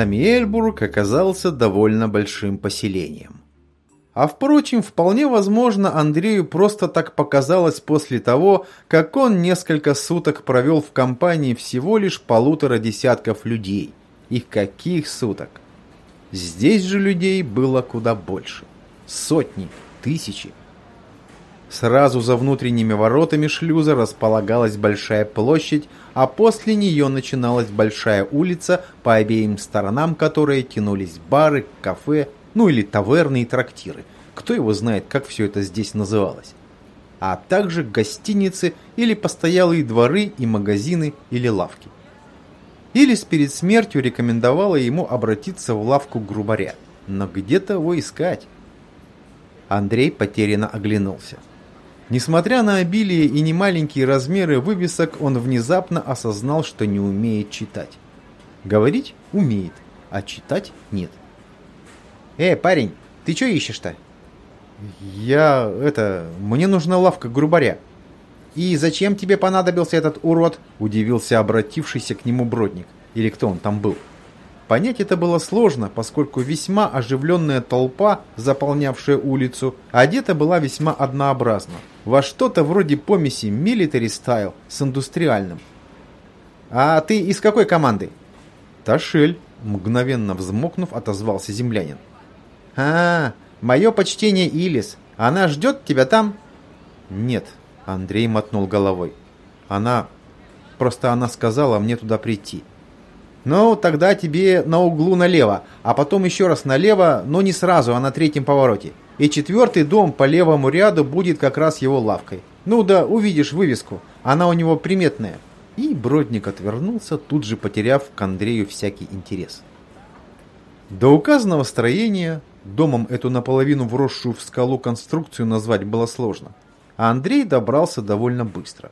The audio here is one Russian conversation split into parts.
Самиэльбург оказался довольно большим поселением. А впрочем, вполне возможно, Андрею просто так показалось после того, как он несколько суток провел в компании всего лишь полутора десятков людей. И каких суток? Здесь же людей было куда больше. Сотни, тысячи. Сразу за внутренними воротами шлюза располагалась большая площадь, а после нее начиналась большая улица, по обеим сторонам которой тянулись бары, кафе, ну или таверны и трактиры. Кто его знает, как все это здесь называлось. А также гостиницы или постоялые дворы и магазины или лавки. Илис перед смертью рекомендовала ему обратиться в лавку грубаря. Но где-то его искать? Андрей потерянно оглянулся. Несмотря на обилие и немаленькие размеры вывесок, он внезапно осознал, что не умеет читать. Говорить умеет, а читать нет. «Эй, парень, ты что ищешь-то?» «Я... это... мне нужна лавка грубаря». «И зачем тебе понадобился этот урод?» – удивился обратившийся к нему Бродник. Или кто он там был. Понять это было сложно, поскольку весьма оживленная толпа, заполнявшая улицу, одета была весьма однообразно, во что-то вроде помеси style с индустриальным. «А ты из какой команды?» «Ташель», мгновенно взмокнув, отозвался землянин. «А, мое почтение Илис. Она ждет тебя там?» «Нет», — Андрей мотнул головой. «Она... Просто она сказала мне туда прийти». «Ну, тогда тебе на углу налево, а потом еще раз налево, но не сразу, а на третьем повороте. И четвертый дом по левому ряду будет как раз его лавкой. Ну да, увидишь вывеску, она у него приметная». И Бродник отвернулся, тут же потеряв к Андрею всякий интерес. До указанного строения Домом эту наполовину вросшую в скалу конструкцию назвать было сложно. А Андрей добрался довольно быстро.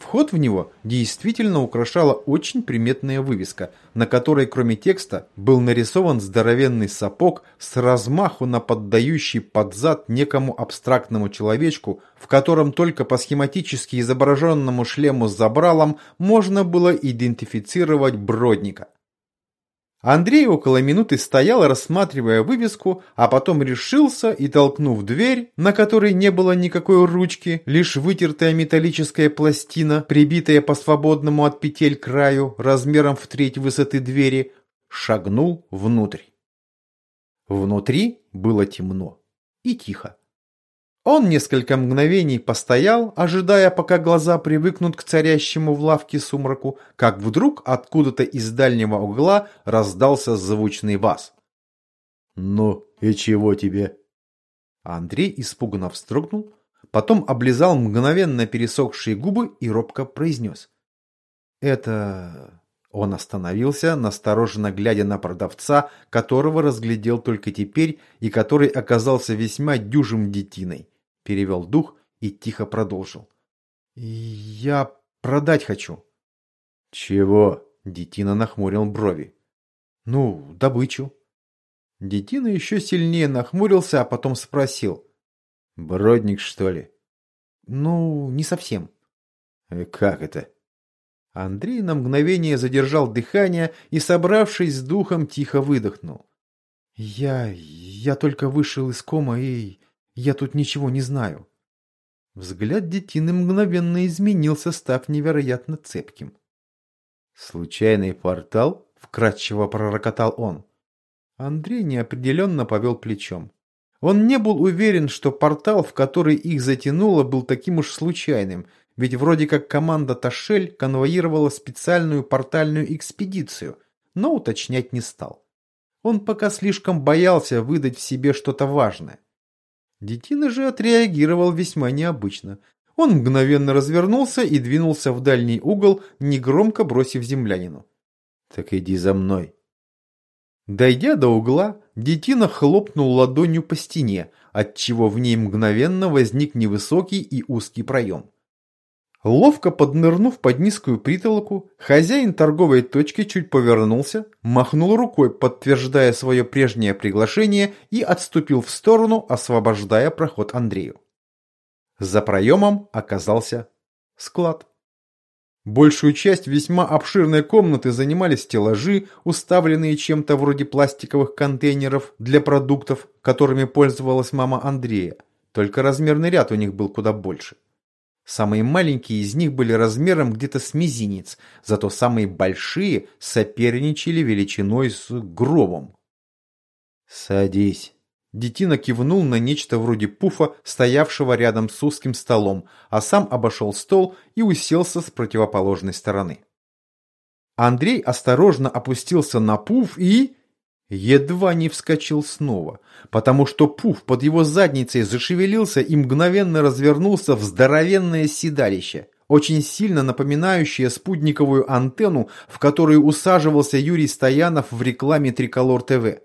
Вход в него действительно украшала очень приметная вывеска, на которой кроме текста был нарисован здоровенный сапог с размаху на поддающий под зад некому абстрактному человечку, в котором только по схематически изображенному шлему с забралом можно было идентифицировать Бродника. Андрей около минуты стоял, рассматривая вывеску, а потом решился и, толкнув дверь, на которой не было никакой ручки, лишь вытертая металлическая пластина, прибитая по свободному от петель краю, размером в треть высоты двери, шагнул внутрь. Внутри было темно и тихо. Он несколько мгновений постоял, ожидая, пока глаза привыкнут к царящему в лавке сумраку, как вдруг откуда-то из дальнего угла раздался звучный бас. «Ну и чего тебе?» Андрей испуганно встрогнул, потом облизал мгновенно пересохшие губы и робко произнес. «Это...» Он остановился, настороженно глядя на продавца, которого разглядел только теперь и который оказался весьма дюжим детиной перевел дух и тихо продолжил. «Я продать хочу». «Чего?» – Детина нахмурил брови. «Ну, добычу». Детина еще сильнее нахмурился, а потом спросил. «Бродник, что ли?» «Ну, не совсем». «Э, «Как это?» Андрей на мгновение задержал дыхание и, собравшись с духом, тихо выдохнул. «Я... я только вышел из кома и... Я тут ничего не знаю». Взгляд детины мгновенно изменился, став невероятно цепким. «Случайный портал?» — вкратчиво пророкотал он. Андрей неопределенно повел плечом. Он не был уверен, что портал, в который их затянуло, был таким уж случайным, ведь вроде как команда Ташель конвоировала специальную портальную экспедицию, но уточнять не стал. Он пока слишком боялся выдать в себе что-то важное. Детина же отреагировал весьма необычно. Он мгновенно развернулся и двинулся в дальний угол, негромко бросив землянину. «Так иди за мной». Дойдя до угла, детина хлопнул ладонью по стене, отчего в ней мгновенно возник невысокий и узкий проем. Ловко поднырнув под низкую притолоку, хозяин торговой точки чуть повернулся, махнул рукой, подтверждая свое прежнее приглашение и отступил в сторону, освобождая проход Андрею. За проемом оказался склад. Большую часть весьма обширной комнаты занимали стеллажи, уставленные чем-то вроде пластиковых контейнеров для продуктов, которыми пользовалась мама Андрея. Только размерный ряд у них был куда больше. Самые маленькие из них были размером где-то с мизинец, зато самые большие соперничали величиной с гробом. «Садись». Детина кивнул на нечто вроде пуфа, стоявшего рядом с узким столом, а сам обошел стол и уселся с противоположной стороны. Андрей осторожно опустился на пуф и... Едва не вскочил снова, потому что пуф под его задницей зашевелился и мгновенно развернулся в здоровенное седалище, очень сильно напоминающее спутниковую антенну, в которую усаживался Юрий Стоянов в рекламе Триколор ТВ.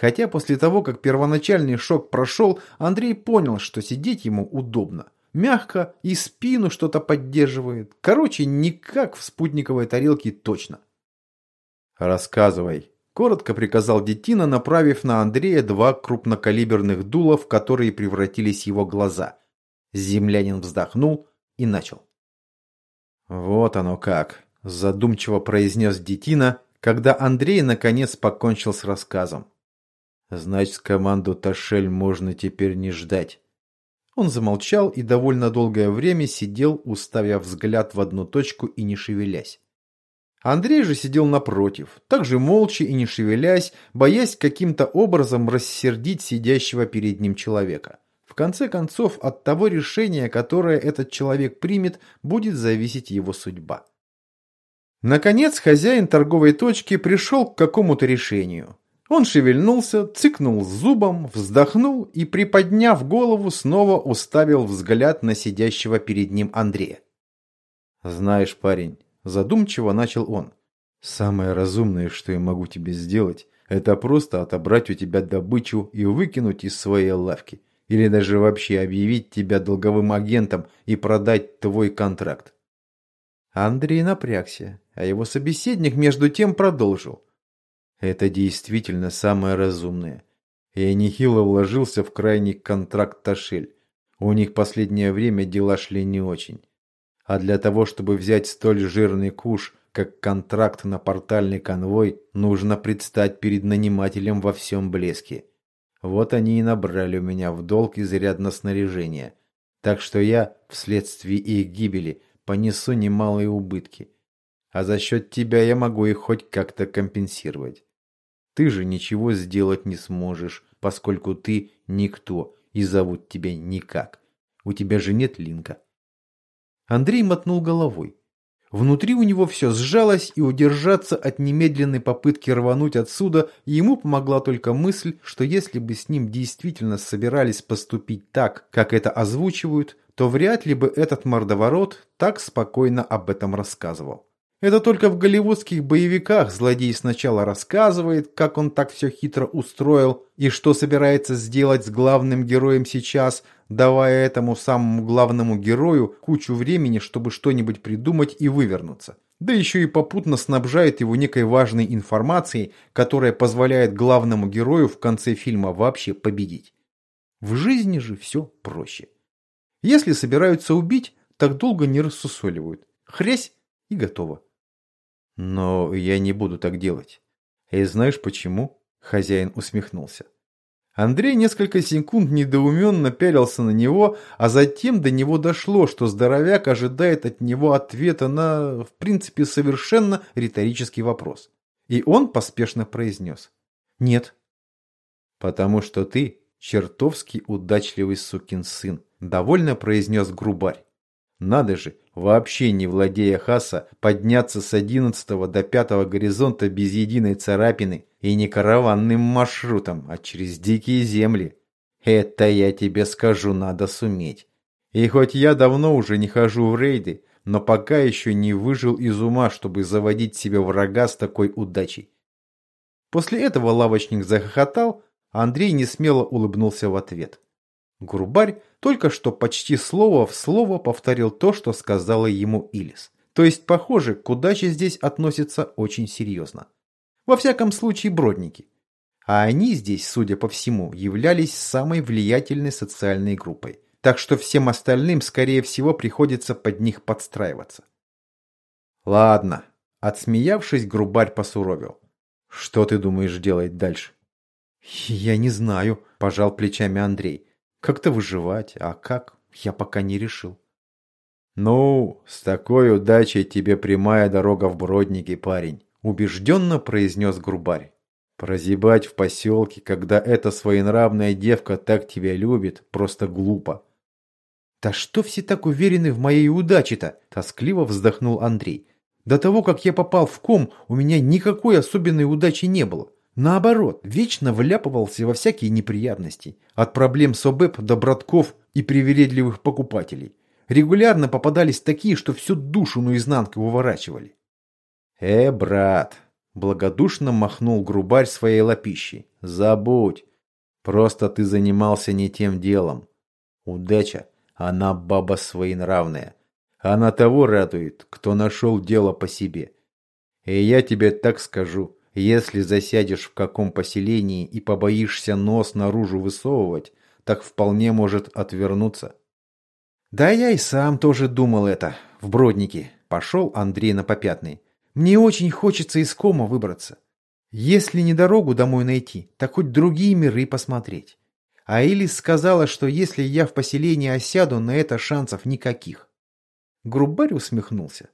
Хотя после того, как первоначальный шок прошел, Андрей понял, что сидеть ему удобно. Мягко и спину что-то поддерживает. Короче, никак в спутниковой тарелке точно. «Рассказывай», Коротко приказал Детина, направив на Андрея два крупнокалиберных дула, в которые превратились его глаза. Землянин вздохнул и начал. «Вот оно как», – задумчиво произнес Детина, когда Андрей наконец покончил с рассказом. «Значит, команду Ташель можно теперь не ждать». Он замолчал и довольно долгое время сидел, уставив взгляд в одну точку и не шевелясь. Андрей же сидел напротив, также молча и не шевелясь, боясь каким-то образом рассердить сидящего перед ним человека. В конце концов, от того решения, которое этот человек примет, будет зависеть его судьба. Наконец, хозяин торговой точки пришел к какому-то решению. Он шевельнулся, цыкнул зубом, вздохнул и, приподняв голову, снова уставил взгляд на сидящего перед ним Андрея. «Знаешь, парень, Задумчиво начал он. «Самое разумное, что я могу тебе сделать, это просто отобрать у тебя добычу и выкинуть из своей лавки. Или даже вообще объявить тебя долговым агентом и продать твой контракт». Андрей напрягся, а его собеседник между тем продолжил. «Это действительно самое разумное. Я нехило вложился в крайний контракт Ташель. У них последнее время дела шли не очень. А для того, чтобы взять столь жирный куш, как контракт на портальный конвой, нужно предстать перед нанимателем во всем блеске. Вот они и набрали у меня в долг изрядно снаряжения. Так что я, вследствие их гибели, понесу немалые убытки. А за счет тебя я могу их хоть как-то компенсировать. Ты же ничего сделать не сможешь, поскольку ты никто и зовут тебя никак. У тебя же нет линка. Андрей мотнул головой. Внутри у него все сжалось, и удержаться от немедленной попытки рвануть отсюда ему помогла только мысль, что если бы с ним действительно собирались поступить так, как это озвучивают, то вряд ли бы этот мордоворот так спокойно об этом рассказывал. Это только в голливудских боевиках злодей сначала рассказывает, как он так все хитро устроил и что собирается сделать с главным героем сейчас, давая этому самому главному герою кучу времени, чтобы что-нибудь придумать и вывернуться. Да еще и попутно снабжает его некой важной информацией, которая позволяет главному герою в конце фильма вообще победить. В жизни же все проще. Если собираются убить, так долго не рассусоливают. Хрясь и готово. Но я не буду так делать. И знаешь почему? Хозяин усмехнулся. Андрей несколько секунд недоуменно пялился на него, а затем до него дошло, что здоровяк ожидает от него ответа на, в принципе, совершенно риторический вопрос. И он поспешно произнес. «Нет». «Потому что ты чертовски удачливый сукин сын», довольно произнес грубарь. Надо же, вообще не владея Хаса, подняться с одиннадцатого до пятого горизонта без единой царапины и не караванным маршрутом, а через дикие земли. Это я тебе скажу, надо суметь. И хоть я давно уже не хожу в рейды, но пока еще не выжил из ума, чтобы заводить себе врага с такой удачей. После этого лавочник захохотал, а Андрей несмело улыбнулся в ответ. Грубарь только что почти слово в слово повторил то, что сказала ему Илис. То есть, похоже, к удаче здесь относятся очень серьезно. Во всяком случае, бродники. А они здесь, судя по всему, являлись самой влиятельной социальной группой. Так что всем остальным, скорее всего, приходится под них подстраиваться. Ладно. Отсмеявшись, грубарь посуровил. Что ты думаешь делать дальше? Я не знаю, пожал плечами Андрей. Как-то выживать, а как, я пока не решил. Ну, с такой удачей тебе прямая дорога в Бродники, парень, убежденно произнес грубарь. Прозябать в поселке, когда эта своенравная девка так тебя любит, просто глупо. «Да что все так уверены в моей удаче-то?» – тоскливо вздохнул Андрей. «До того, как я попал в ком, у меня никакой особенной удачи не было. Наоборот, вечно вляпывался во всякие неприятности. От проблем с ОБЭП до братков и привередливых покупателей. Регулярно попадались такие, что всю душу наизнанку выворачивали. «Э, брат!» – благодушно махнул грубарь своей лапищей. «Забудь! Просто ты занимался не тем делом. Удача, она баба своенравная. Она того радует, кто нашел дело по себе. И я тебе так скажу, если засядешь в каком поселении и побоишься нос наружу высовывать, так вполне может отвернуться. Да я и сам тоже думал это, в Броднике. Пошел Андрей на попятный. Мне очень хочется из кома выбраться. Если не дорогу домой найти, так хоть другие миры посмотреть. А Элис сказала, что если я в поселении осяду, на это шансов никаких. Грубарь усмехнулся.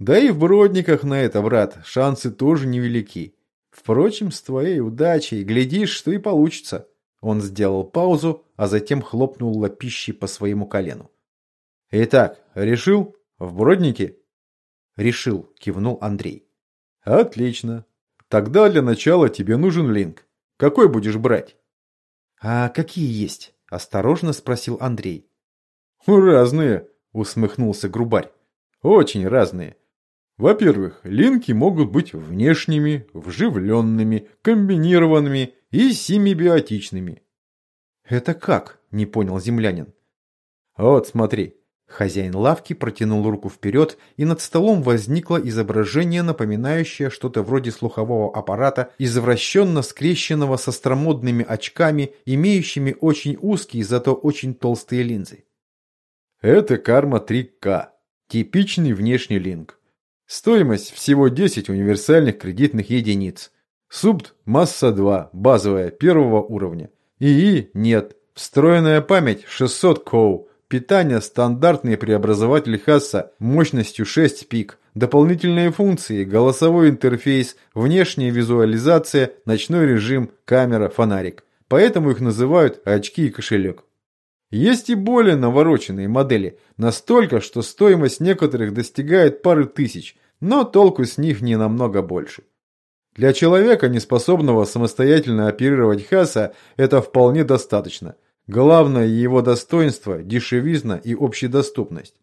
Да и в Бродниках на это, брат, шансы тоже невелики. Впрочем, с твоей удачей, глядишь, что и получится. Он сделал паузу, а затем хлопнул лапищей по своему колену. Итак, решил? В Броднике? Решил, кивнул Андрей. Отлично. Тогда для начала тебе нужен линк. Какой будешь брать? А какие есть? Осторожно спросил Андрей. Разные, усмехнулся Грубарь. Очень разные. Во-первых, линки могут быть внешними, вживленными, комбинированными и семибиотичными. «Это как?» – не понял землянин. «Вот смотри». Хозяин лавки протянул руку вперед, и над столом возникло изображение, напоминающее что-то вроде слухового аппарата, извращенно скрещенного со стромодными очками, имеющими очень узкие, зато очень толстые линзы. Это карма 3К. Типичный внешний линк. Стоимость всего 10 универсальных кредитных единиц. Субт масса 2, базовая, первого уровня. ИИ нет. Встроенная память 600 коу. Питание стандартный преобразователь Хасса мощностью 6 пик. Дополнительные функции, голосовой интерфейс, внешняя визуализация, ночной режим, камера, фонарик. Поэтому их называют очки и кошелек. Есть и более навороченные модели, настолько, что стоимость некоторых достигает пары тысяч, но толку с них не намного больше. Для человека, не способного самостоятельно оперировать Хаса, это вполне достаточно. Главное его достоинство, дешевизна и общедоступность.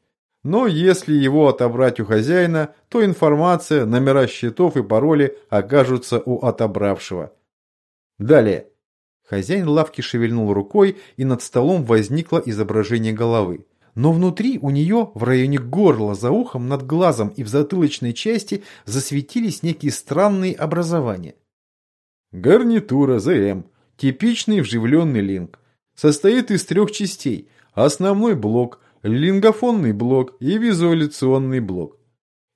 Но если его отобрать у хозяина, то информация, номера счетов и пароли окажутся у отобравшего. Далее. Хозяин лавки шевельнул рукой, и над столом возникло изображение головы. Но внутри у нее, в районе горла, за ухом, над глазом и в затылочной части засветились некие странные образования. Гарнитура ЗМ. Типичный вживленный линк. Состоит из трех частей. Основной блок, лингофонный блок и визуализационный блок.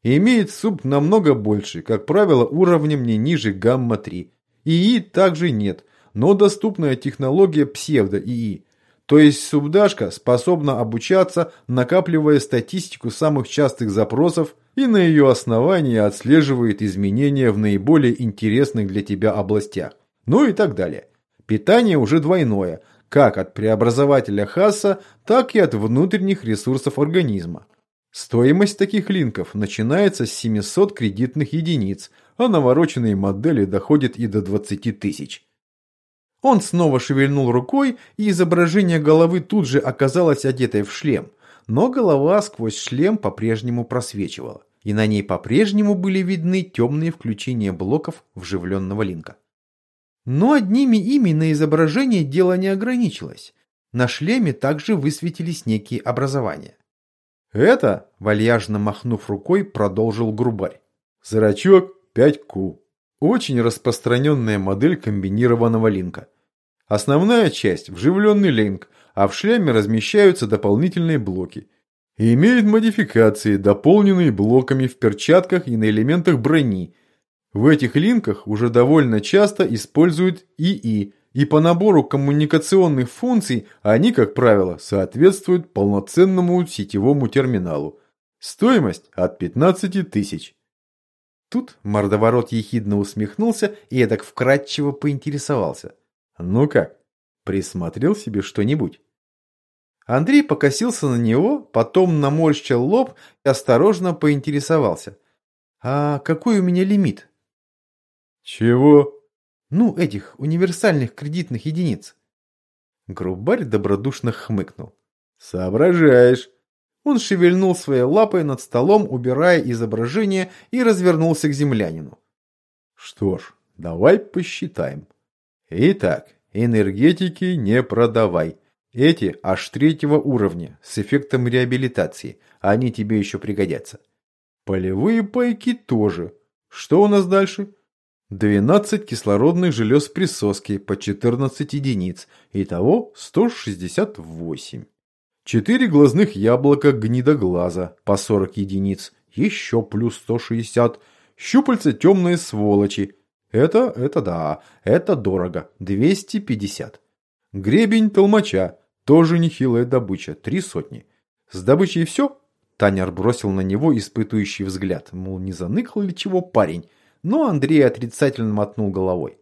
Имеет суб намного больше, как правило, уровнем не ниже гамма-3. ИИ также нет – но доступная технология псевдо-ИИ. То есть субдашка способна обучаться, накапливая статистику самых частых запросов и на ее основании отслеживает изменения в наиболее интересных для тебя областях. Ну и так далее. Питание уже двойное, как от преобразователя Хасса, так и от внутренних ресурсов организма. Стоимость таких линков начинается с 700 кредитных единиц, а навороченные модели доходят и до 20 тысяч. Он снова шевельнул рукой, и изображение головы тут же оказалось одетой в шлем. Но голова сквозь шлем по-прежнему просвечивала, и на ней по-прежнему были видны темные включения блоков вживленного линка. Но одними ими на изображении дело не ограничилось. На шлеме также высветились некие образования. «Это», вальяжно махнув рукой, продолжил грубарь. «Зрачок 5Q. Очень распространенная модель комбинированного линка. Основная часть – вживленный линк, а в шлеме размещаются дополнительные блоки. Имеет модификации, дополненные блоками в перчатках и на элементах брони. В этих линках уже довольно часто используют ИИ, и по набору коммуникационных функций они, как правило, соответствуют полноценному сетевому терминалу. Стоимость от 15 тысяч. Тут мордоворот ехидно усмехнулся и эдак вкратчиво поинтересовался. «Ну как, присмотрел себе что-нибудь?» Андрей покосился на него, потом наморщил лоб и осторожно поинтересовался. «А какой у меня лимит?» «Чего?» «Ну, этих универсальных кредитных единиц». Грубарь добродушно хмыкнул. «Соображаешь. Он шевельнул своей лапой над столом, убирая изображение, и развернулся к землянину. Что ж, давай посчитаем. Итак, энергетики не продавай. Эти аж третьего уровня, с эффектом реабилитации. Они тебе еще пригодятся. Полевые пайки тоже. Что у нас дальше? 12 кислородных желез присоски по 14 единиц. Итого 168. Четыре глазных яблока гнидоглаза по 40 единиц, еще плюс 160. Щупальца темные сволочи. Это, это да, это дорого, 250. Гребень толмача, тоже нехилая добыча, три сотни. С добычей все? Танер бросил на него испытующий взгляд, мол, не заныкал ли чего парень, но Андрей отрицательно мотнул головой.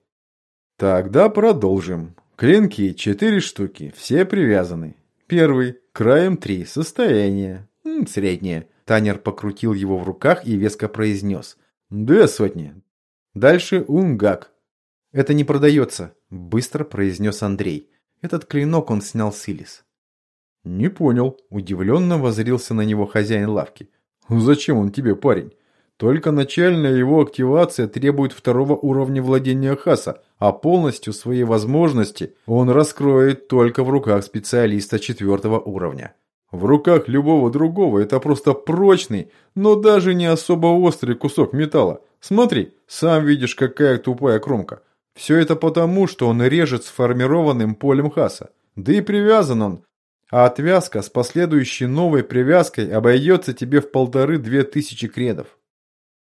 Тогда продолжим. Клинки четыре штуки, все привязаны. Первый. Краем три. Состояние. Среднее. Танер покрутил его в руках и веско произнес. Две сотни. Дальше унгак. Это не продается, быстро произнес Андрей. Этот клинок он снял с Илис. Не понял. Удивленно возрился на него хозяин лавки. Зачем он тебе, парень? Только начальная его активация требует второго уровня владения Хаса, а полностью свои возможности он раскроет только в руках специалиста четвертого уровня. В руках любого другого это просто прочный, но даже не особо острый кусок металла. Смотри, сам видишь, какая тупая кромка. Все это потому, что он режет сформированным полем Хаса. Да и привязан он. А отвязка с последующей новой привязкой обойдется тебе в полторы-две тысячи кредов.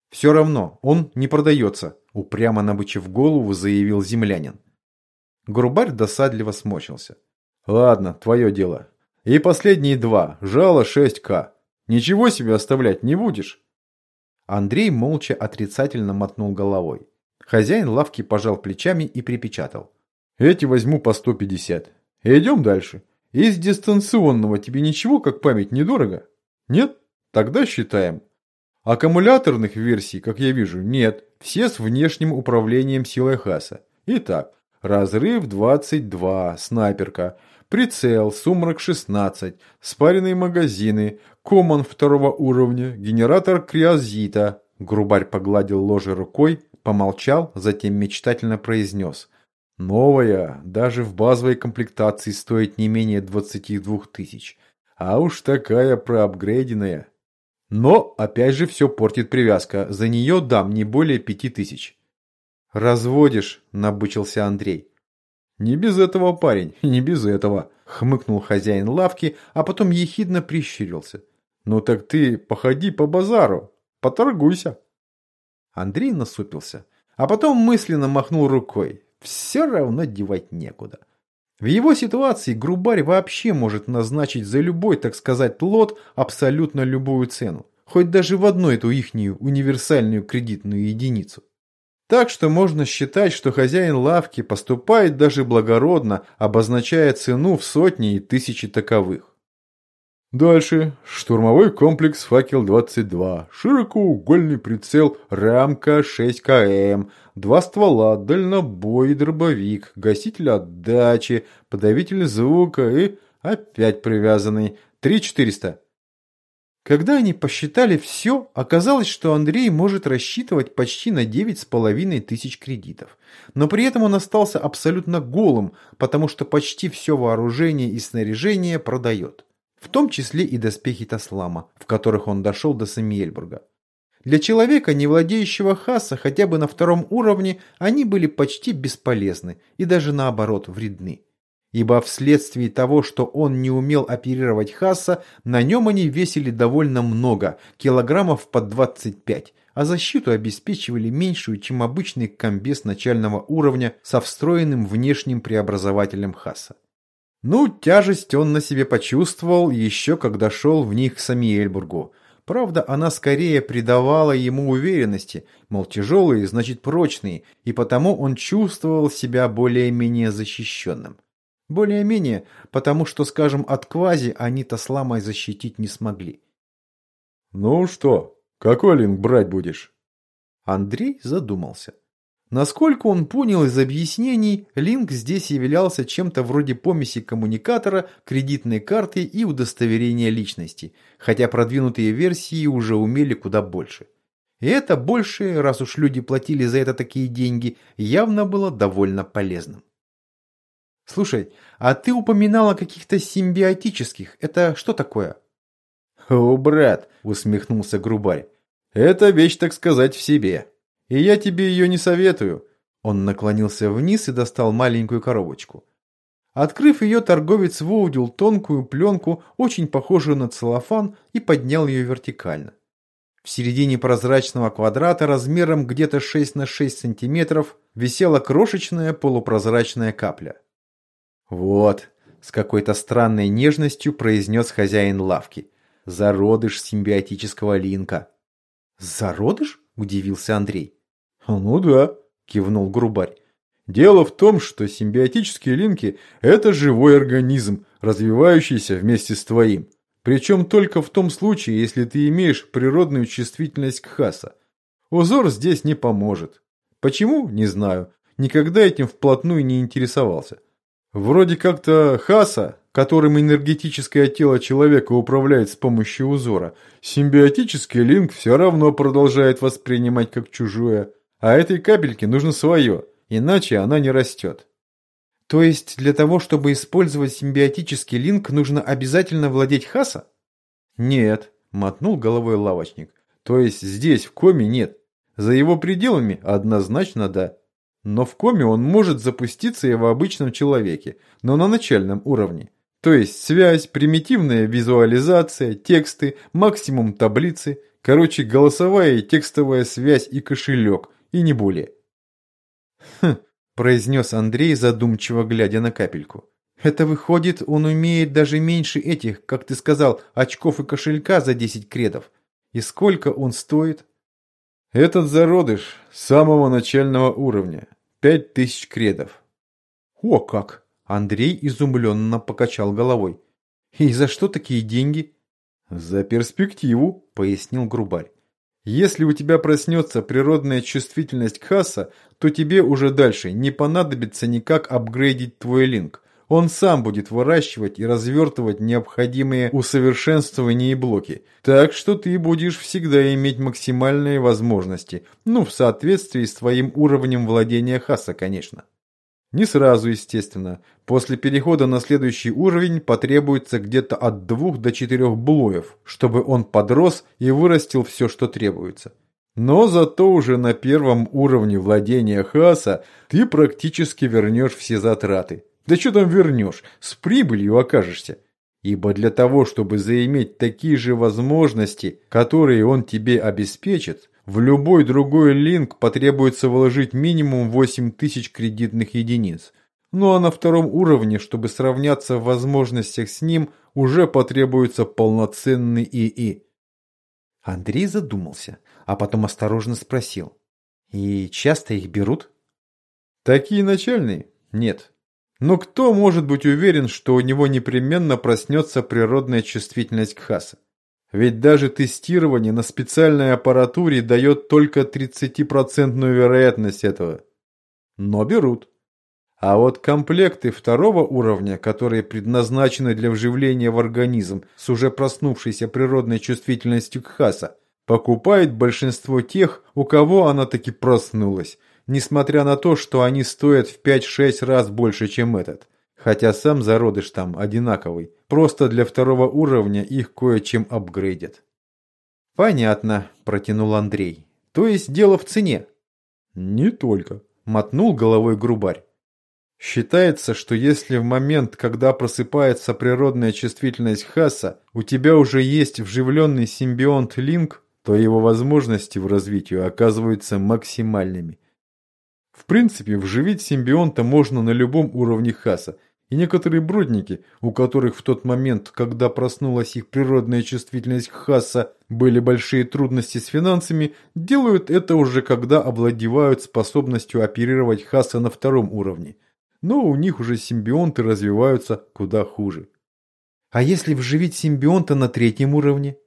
«Все равно, он не продается», – упрямо набычив голову, заявил землянин. Грубарь досадливо смочился. «Ладно, твое дело. И последние два, жало 6К. Ничего себе оставлять не будешь?» Андрей молча отрицательно мотнул головой. Хозяин лавки пожал плечами и припечатал. «Эти возьму по 150. Идем дальше. Из дистанционного тебе ничего, как память, недорого? Нет? Тогда считаем. Аккумуляторных версий, как я вижу, нет. Все с внешним управлением силой Хаса. Итак, разрыв 22, снайперка, прицел, сумрак 16, спаренные магазины, коман второго уровня, генератор криозита. Грубарь погладил ложе рукой, помолчал, затем мечтательно произнес. Новая, даже в базовой комплектации стоит не менее 22 тысяч. А уж такая проапгрейденная. Но, опять же, все портит привязка. За нее дам не более пяти тысяч. «Разводишь», – набычился Андрей. «Не без этого, парень, не без этого», – хмыкнул хозяин лавки, а потом ехидно прищурился. «Ну так ты походи по базару, поторгуйся». Андрей насупился, а потом мысленно махнул рукой. Все равно девать некуда. В его ситуации грубарь вообще может назначить за любой, так сказать, лот абсолютно любую цену, хоть даже в одну эту ихнюю универсальную кредитную единицу. Так что можно считать, что хозяин лавки поступает даже благородно, обозначая цену в сотни и тысячи таковых. Дальше. Штурмовой комплекс «Факел-22». Широкоугольный прицел «Рамка 6 км». Два ствола, дальнобой, дробовик, гаситель отдачи, подавитель звука и опять привязанный. Три четыреста. Когда они посчитали все, оказалось, что Андрей может рассчитывать почти на девять с половиной тысяч кредитов. Но при этом он остался абсолютно голым, потому что почти все вооружение и снаряжение продает в том числе и доспехи Таслама, в которых он дошел до Самиельбурга. Для человека, не владеющего Хаса хотя бы на втором уровне, они были почти бесполезны и даже наоборот вредны. ибо вследствие того, что он не умел оперировать Хасса, на нем они весили довольно много, килограммов по 25, а защиту обеспечивали меньшую, чем обычный комбез начального уровня со встроенным внешним преобразователем Хасса. Ну, тяжесть он на себе почувствовал еще когда шел в них к Самиэльбургу. Правда, она скорее придавала ему уверенности, мол, тяжелые, значит прочные, и потому он чувствовал себя более-менее защищенным. Более-менее, потому что, скажем, от квази они-то с ламой защитить не смогли. «Ну что, какой линк брать будешь?» Андрей задумался. Насколько он понял из объяснений, линк здесь являлся чем-то вроде помеси коммуникатора, кредитной карты и удостоверения личности, хотя продвинутые версии уже умели куда больше. И это больше, раз уж люди платили за это такие деньги, явно было довольно полезным. Слушай, а ты упоминал о каких-то симбиотических. Это что такое? О, брат, усмехнулся Грубарь. Это вещь, так сказать, в себе. И я тебе ее не советую. Он наклонился вниз и достал маленькую коробочку. Открыв ее, торговец выудил тонкую пленку, очень похожую на целлофан, и поднял ее вертикально. В середине прозрачного квадрата размером где-то 6 на 6 сантиметров висела крошечная полупрозрачная капля. «Вот», — с какой-то странной нежностью произнес хозяин лавки, — «зародыш симбиотического линка». «Зародыш?» — удивился Андрей. «Ну да», — кивнул Грубарь. «Дело в том, что симбиотические линки – это живой организм, развивающийся вместе с твоим. Причем только в том случае, если ты имеешь природную чувствительность к хаса. Узор здесь не поможет. Почему? Не знаю. Никогда этим вплотную не интересовался. Вроде как-то хаса, которым энергетическое тело человека управляет с помощью узора, симбиотический линк все равно продолжает воспринимать как чужое, а этой капельке нужно свое, иначе она не растет. То есть для того, чтобы использовать симбиотический линк, нужно обязательно владеть хаса? Нет, мотнул головой лавочник. То есть здесь, в коме, нет. За его пределами однозначно да. Но в коме он может запуститься и в обычном человеке, но на начальном уровне. То есть связь, примитивная визуализация, тексты, максимум таблицы, короче, голосовая и текстовая связь и кошелек, и не более. «Хм», – произнес Андрей, задумчиво глядя на капельку. «Это выходит, он умеет даже меньше этих, как ты сказал, очков и кошелька за 10 кредов. И сколько он стоит?» «Этот зародыш самого начального уровня. Пять тысяч кредов. О как! Андрей изумленно покачал головой. И за что такие деньги? За перспективу, пояснил Грубарь. Если у тебя проснется природная чувствительность к хаса, то тебе уже дальше не понадобится никак апгрейдить твой линк. Он сам будет выращивать и развертывать необходимые усовершенствования и блоки. Так что ты будешь всегда иметь максимальные возможности. Ну, в соответствии с твоим уровнем владения хаса, конечно. Не сразу, естественно. После перехода на следующий уровень потребуется где-то от двух до четырех блоев, чтобы он подрос и вырастил все, что требуется. Но зато уже на первом уровне владения хаса ты практически вернешь все затраты. Да что там вернешь, с прибылью окажешься. Ибо для того, чтобы заиметь такие же возможности, которые он тебе обеспечит, в любой другой линк потребуется вложить минимум 8000 кредитных единиц. Ну а на втором уровне, чтобы сравняться в возможностях с ним, уже потребуется полноценный ИИ. Андрей задумался, а потом осторожно спросил. И часто их берут? Такие начальные? Нет. Но кто может быть уверен, что у него непременно проснется природная чувствительность к хаса? Ведь даже тестирование на специальной аппаратуре дает только 30% вероятность этого. Но берут. А вот комплекты второго уровня, которые предназначены для вживления в организм с уже проснувшейся природной чувствительностью к хаса, покупает большинство тех, у кого она таки проснулась, несмотря на то, что они стоят в 5-6 раз больше, чем этот. Хотя сам зародыш там одинаковый, просто для второго уровня их кое-чем апгрейдят. «Понятно», – протянул Андрей. «То есть дело в цене?» «Не только», – мотнул головой грубарь. Считается, что если в момент, когда просыпается природная чувствительность Хаса, у тебя уже есть вживленный симбионт Линк, то его возможности в развитии оказываются максимальными. В принципе, вживить симбионта можно на любом уровне Хаса, и некоторые бродники, у которых в тот момент, когда проснулась их природная чувствительность к Хасса, были большие трудности с финансами, делают это уже когда овладевают способностью оперировать Хасса на втором уровне. Но у них уже симбионты развиваются куда хуже. А если вживить симбионта на третьем уровне?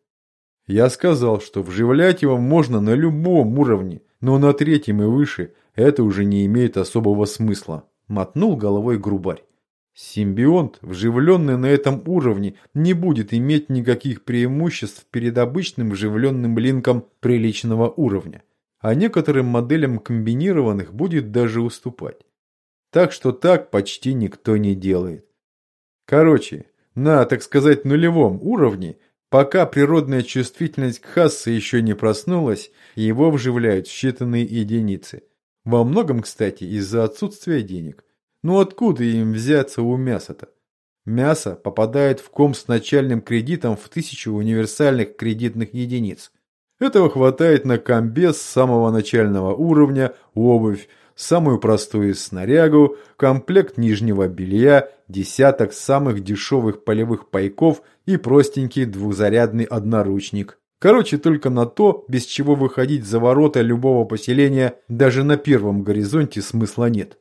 Я сказал, что вживлять его можно на любом уровне, но на третьем и выше это уже не имеет особого смысла. Мотнул головой грубарь. Симбионт, вживленный на этом уровне, не будет иметь никаких преимуществ перед обычным вживленным линком приличного уровня, а некоторым моделям комбинированных будет даже уступать. Так что так почти никто не делает. Короче, на, так сказать, нулевом уровне, пока природная чувствительность к Хассе еще не проснулась, его вживляют в считанные единицы. Во многом, кстати, из-за отсутствия денег. Ну откуда им взяться у мяса-то? Мясо попадает в ком с начальным кредитом в тысячу универсальных кредитных единиц. Этого хватает на комбез самого начального уровня, обувь, самую простую снарягу, комплект нижнего белья, десяток самых дешевых полевых пайков и простенький двузарядный одноручник. Короче, только на то, без чего выходить за ворота любого поселения даже на первом горизонте смысла нет.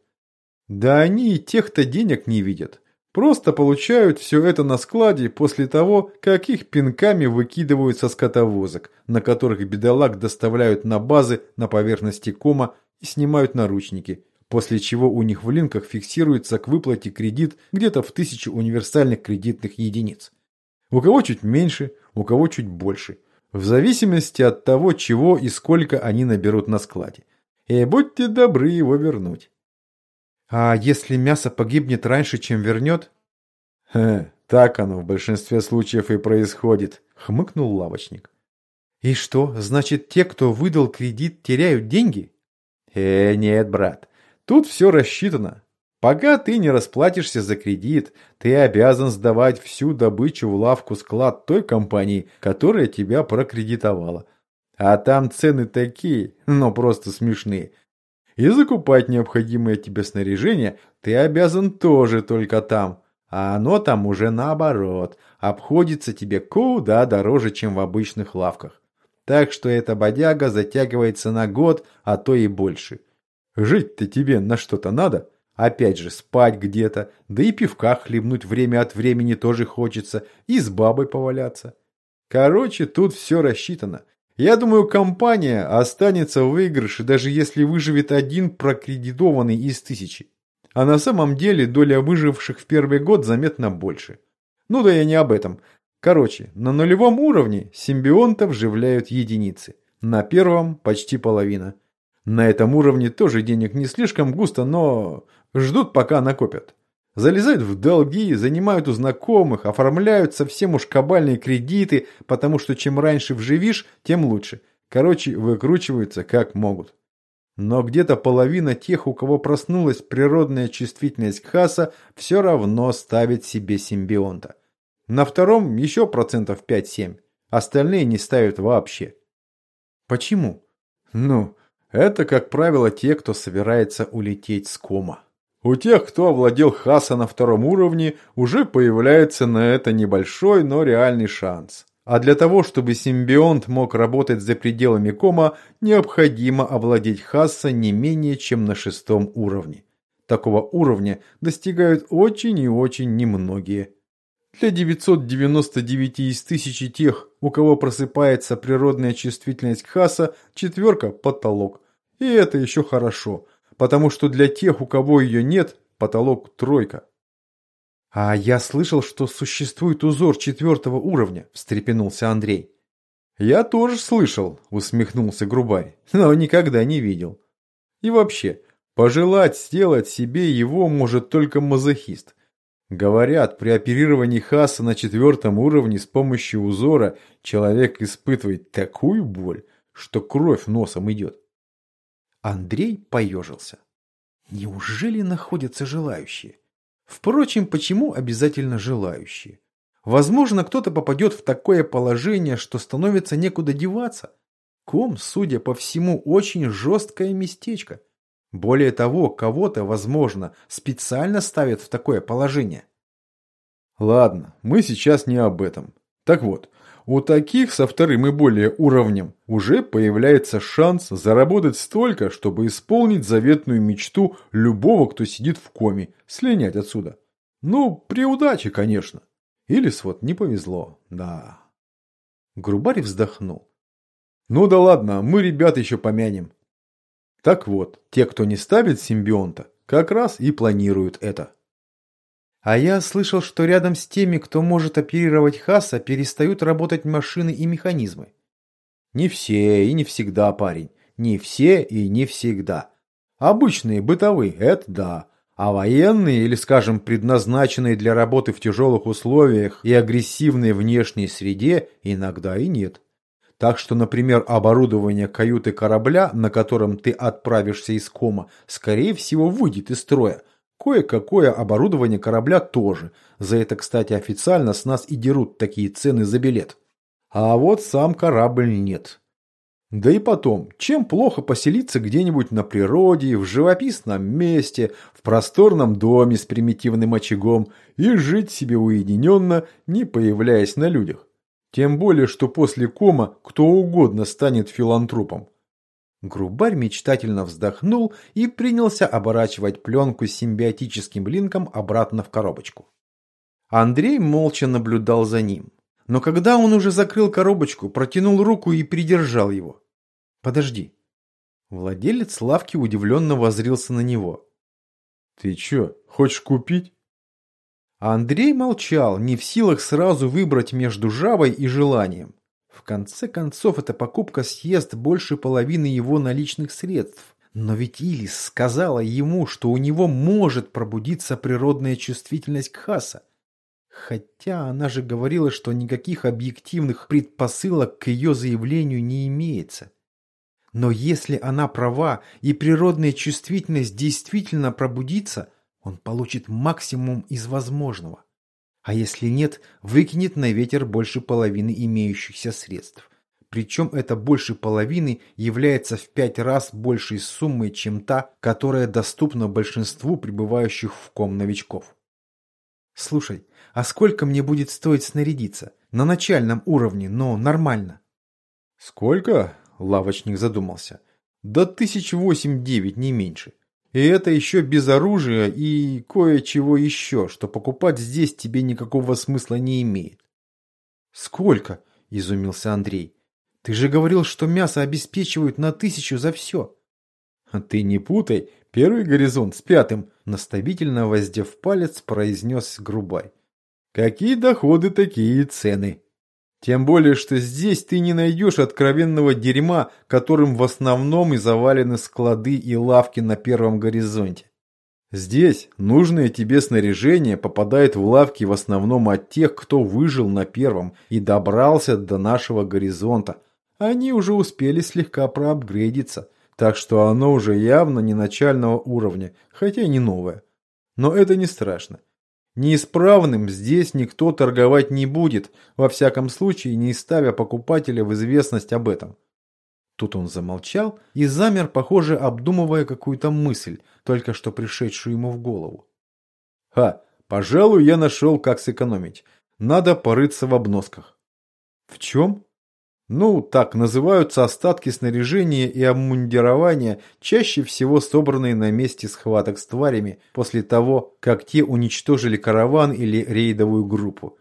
Да они и тех-то денег не видят. Просто получают все это на складе после того, как их пинками выкидывают со скотовозок, на которых бедолаг доставляют на базы на поверхности кома и снимают наручники, после чего у них в линках фиксируется к выплате кредит где-то в тысячу универсальных кредитных единиц. У кого чуть меньше, у кого чуть больше. В зависимости от того, чего и сколько они наберут на складе. И будьте добры его вернуть. А если мясо погибнет раньше, чем вернет? Хе, так оно в большинстве случаев и происходит, хмыкнул лавочник. И что, значит, те, кто выдал кредит, теряют деньги? Э, нет, брат, тут все рассчитано. Пока ты не расплатишься за кредит, ты обязан сдавать всю добычу в лавку-склад той компании, которая тебя прокредитовала. А там цены такие, но просто смешные, и закупать необходимое тебе снаряжение ты обязан тоже только там. А оно там уже наоборот, обходится тебе куда дороже, чем в обычных лавках. Так что эта бодяга затягивается на год, а то и больше. Жить-то тебе на что-то надо. Опять же, спать где-то, да и пивка хлебнуть время от времени тоже хочется, и с бабой поваляться. Короче, тут все рассчитано. Я думаю, компания останется в выигрыше, даже если выживет один прокредитованный из тысячи. А на самом деле доля выживших в первый год заметно больше. Ну да я не об этом. Короче, на нулевом уровне симбионтов вживляют единицы. На первом почти половина. На этом уровне тоже денег не слишком густо, но ждут пока накопят. Залезают в долги, занимают у знакомых, оформляют совсем уж кабальные кредиты, потому что чем раньше вживишь, тем лучше. Короче, выкручиваются как могут. Но где-то половина тех, у кого проснулась природная чувствительность к Хаса, все равно ставит себе симбионта. На втором еще процентов 5-7. Остальные не ставят вообще. Почему? Ну, это, как правило, те, кто собирается улететь с кома. У тех, кто овладел Хаса на втором уровне, уже появляется на это небольшой, но реальный шанс. А для того, чтобы симбионт мог работать за пределами кома, необходимо овладеть Хасса не менее чем на шестом уровне. Такого уровня достигают очень и очень немногие. Для 999 из тысячи тех, у кого просыпается природная чувствительность Хаса, четверка – потолок. И это еще хорошо – потому что для тех, у кого ее нет, потолок тройка. «А я слышал, что существует узор четвертого уровня», – встрепенулся Андрей. «Я тоже слышал», – усмехнулся Грубарь, – «но никогда не видел. И вообще, пожелать сделать себе его может только мазохист. Говорят, при оперировании Хаса на четвертом уровне с помощью узора человек испытывает такую боль, что кровь носом идет. Андрей поежился. Неужели находятся желающие? Впрочем, почему обязательно желающие? Возможно, кто-то попадет в такое положение, что становится некуда деваться. Ком, судя по всему, очень жесткое местечко. Более того, кого-то, возможно, специально ставят в такое положение. Ладно, мы сейчас не об этом. Так вот, у таких со вторым и более уровнем уже появляется шанс заработать столько, чтобы исполнить заветную мечту любого, кто сидит в коме, слинять отсюда. Ну, при удаче, конечно. Или вот не повезло, да. Грубарь вздохнул. Ну да ладно, мы ребят еще помянем. Так вот, те, кто не ставит симбионта, как раз и планируют это. А я слышал, что рядом с теми, кто может оперировать Хаса, перестают работать машины и механизмы. Не все и не всегда, парень. Не все и не всегда. Обычные, бытовые, это да. А военные, или, скажем, предназначенные для работы в тяжелых условиях и агрессивной внешней среде, иногда и нет. Так что, например, оборудование каюты корабля, на котором ты отправишься из кома, скорее всего выйдет из строя. Кое-какое оборудование корабля тоже. За это, кстати, официально с нас и дерут такие цены за билет. А вот сам корабль нет. Да и потом, чем плохо поселиться где-нибудь на природе, в живописном месте, в просторном доме с примитивным очагом и жить себе уединенно, не появляясь на людях. Тем более, что после кома кто угодно станет филантропом. Грубарь мечтательно вздохнул и принялся оборачивать пленку с симбиотическим линком обратно в коробочку. Андрей молча наблюдал за ним. Но когда он уже закрыл коробочку, протянул руку и придержал его. «Подожди». Владелец лавки удивленно возрился на него. «Ты чё, хочешь купить?» Андрей молчал, не в силах сразу выбрать между жабой и желанием. В конце концов, эта покупка съест больше половины его наличных средств. Но ведь Илис сказала ему, что у него может пробудиться природная чувствительность к Хаса. Хотя она же говорила, что никаких объективных предпосылок к ее заявлению не имеется. Но если она права и природная чувствительность действительно пробудится – он получит максимум из возможного. А если нет, выкинет на ветер больше половины имеющихся средств. Причем это больше половины является в пять раз большей суммой, чем та, которая доступна большинству пребывающих в ком новичков. Слушай, а сколько мне будет стоить снарядиться? На начальном уровне, но нормально. Сколько? Лавочник задумался. Да тысяч восемь-девять, не меньше. И это еще без оружия и кое-чего еще, что покупать здесь тебе никакого смысла не имеет. «Сколько?» – изумился Андрей. «Ты же говорил, что мясо обеспечивают на тысячу за все». «А «Ты не путай, первый горизонт с пятым», – наставительно воздев палец, произнес Грубай. «Какие доходы, такие цены». Тем более, что здесь ты не найдешь откровенного дерьма, которым в основном и завалены склады и лавки на первом горизонте. Здесь нужное тебе снаряжение попадает в лавки в основном от тех, кто выжил на первом и добрался до нашего горизонта. Они уже успели слегка проапгрейдиться, так что оно уже явно не начального уровня, хотя и не новое. Но это не страшно. Неисправным здесь никто торговать не будет, во всяком случае не ставя покупателя в известность об этом. Тут он замолчал и замер, похоже, обдумывая какую-то мысль, только что пришедшую ему в голову. «Ха, пожалуй, я нашел, как сэкономить. Надо порыться в обносках». «В чем?» Ну, так называются остатки снаряжения и обмундирования, чаще всего собранные на месте схваток с тварями после того, как те уничтожили караван или рейдовую группу.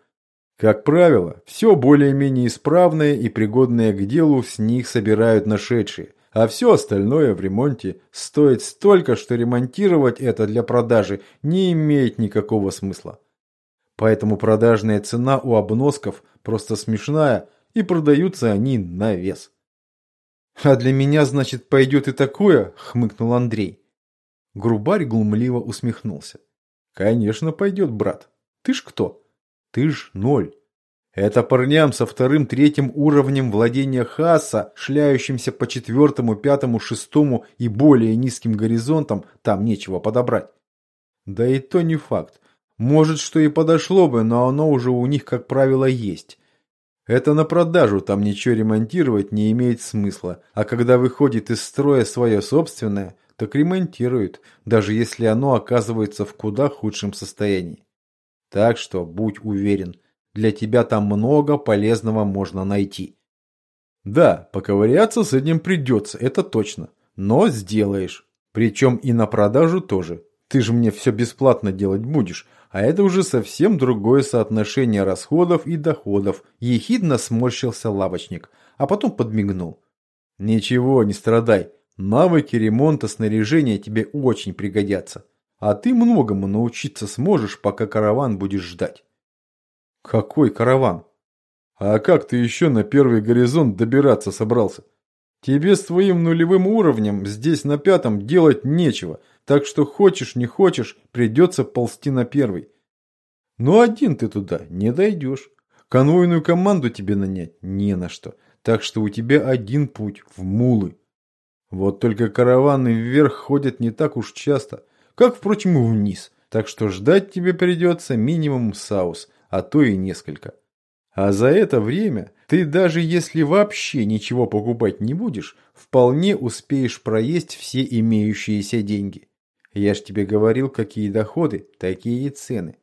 Как правило, все более-менее исправное и пригодное к делу с них собирают нашедшие, а все остальное в ремонте стоит столько, что ремонтировать это для продажи не имеет никакого смысла. Поэтому продажная цена у обносков просто смешная – и продаются они на вес. «А для меня, значит, пойдет и такое?» – хмыкнул Андрей. Грубарь глумливо усмехнулся. «Конечно пойдет, брат. Ты ж кто? Ты ж ноль. Это парням со вторым-третьим уровнем владения Хаса, шляющимся по четвертому, пятому, шестому и более низким горизонтам, там нечего подобрать. Да и то не факт. Может, что и подошло бы, но оно уже у них, как правило, есть. Это на продажу, там ничего ремонтировать не имеет смысла. А когда выходит из строя свое собственное, так ремонтируют, даже если оно оказывается в куда худшем состоянии. Так что будь уверен – для тебя там много полезного можно найти. Да, поковыряться с этим придется, это точно. Но сделаешь. Причем и на продажу тоже. Ты же мне все бесплатно делать будешь. А это уже совсем другое соотношение расходов и доходов. Ехидно сморщился лавочник, а потом подмигнул. Ничего, не страдай. Навыки ремонта снаряжения тебе очень пригодятся. А ты многому научиться сможешь, пока караван будешь ждать. Какой караван? А как ты еще на первый горизонт добираться собрался? Тебе с твоим нулевым уровнем здесь на пятом делать нечего, так что хочешь не хочешь, придется ползти на первый. Но один ты туда не дойдешь. Конвойную команду тебе нанять не на что, так что у тебя один путь в мулы. Вот только караваны вверх ходят не так уж часто, как, впрочем, и вниз, так что ждать тебе придется минимум саус – а то и несколько. А за это время ты даже если вообще ничего покупать не будешь, вполне успеешь проесть все имеющиеся деньги. Я ж тебе говорил, какие доходы, такие и цены.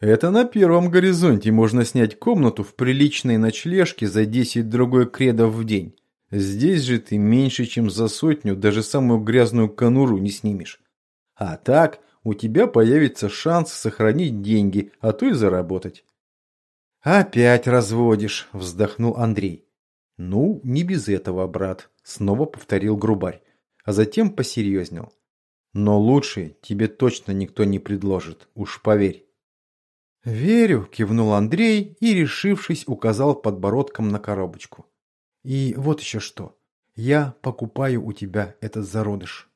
Это на первом горизонте можно снять комнату в приличной ночлежке за 10 другой кредов в день. Здесь же ты меньше, чем за сотню даже самую грязную конуру не снимешь. А так, у тебя появится шанс сохранить деньги, а то и заработать. «Опять разводишь», – вздохнул Андрей. «Ну, не без этого, брат», – снова повторил грубарь, а затем посерьезнел. «Но лучше тебе точно никто не предложит, уж поверь». «Верю», – кивнул Андрей и, решившись, указал подбородком на коробочку. «И вот еще что. Я покупаю у тебя этот зародыш».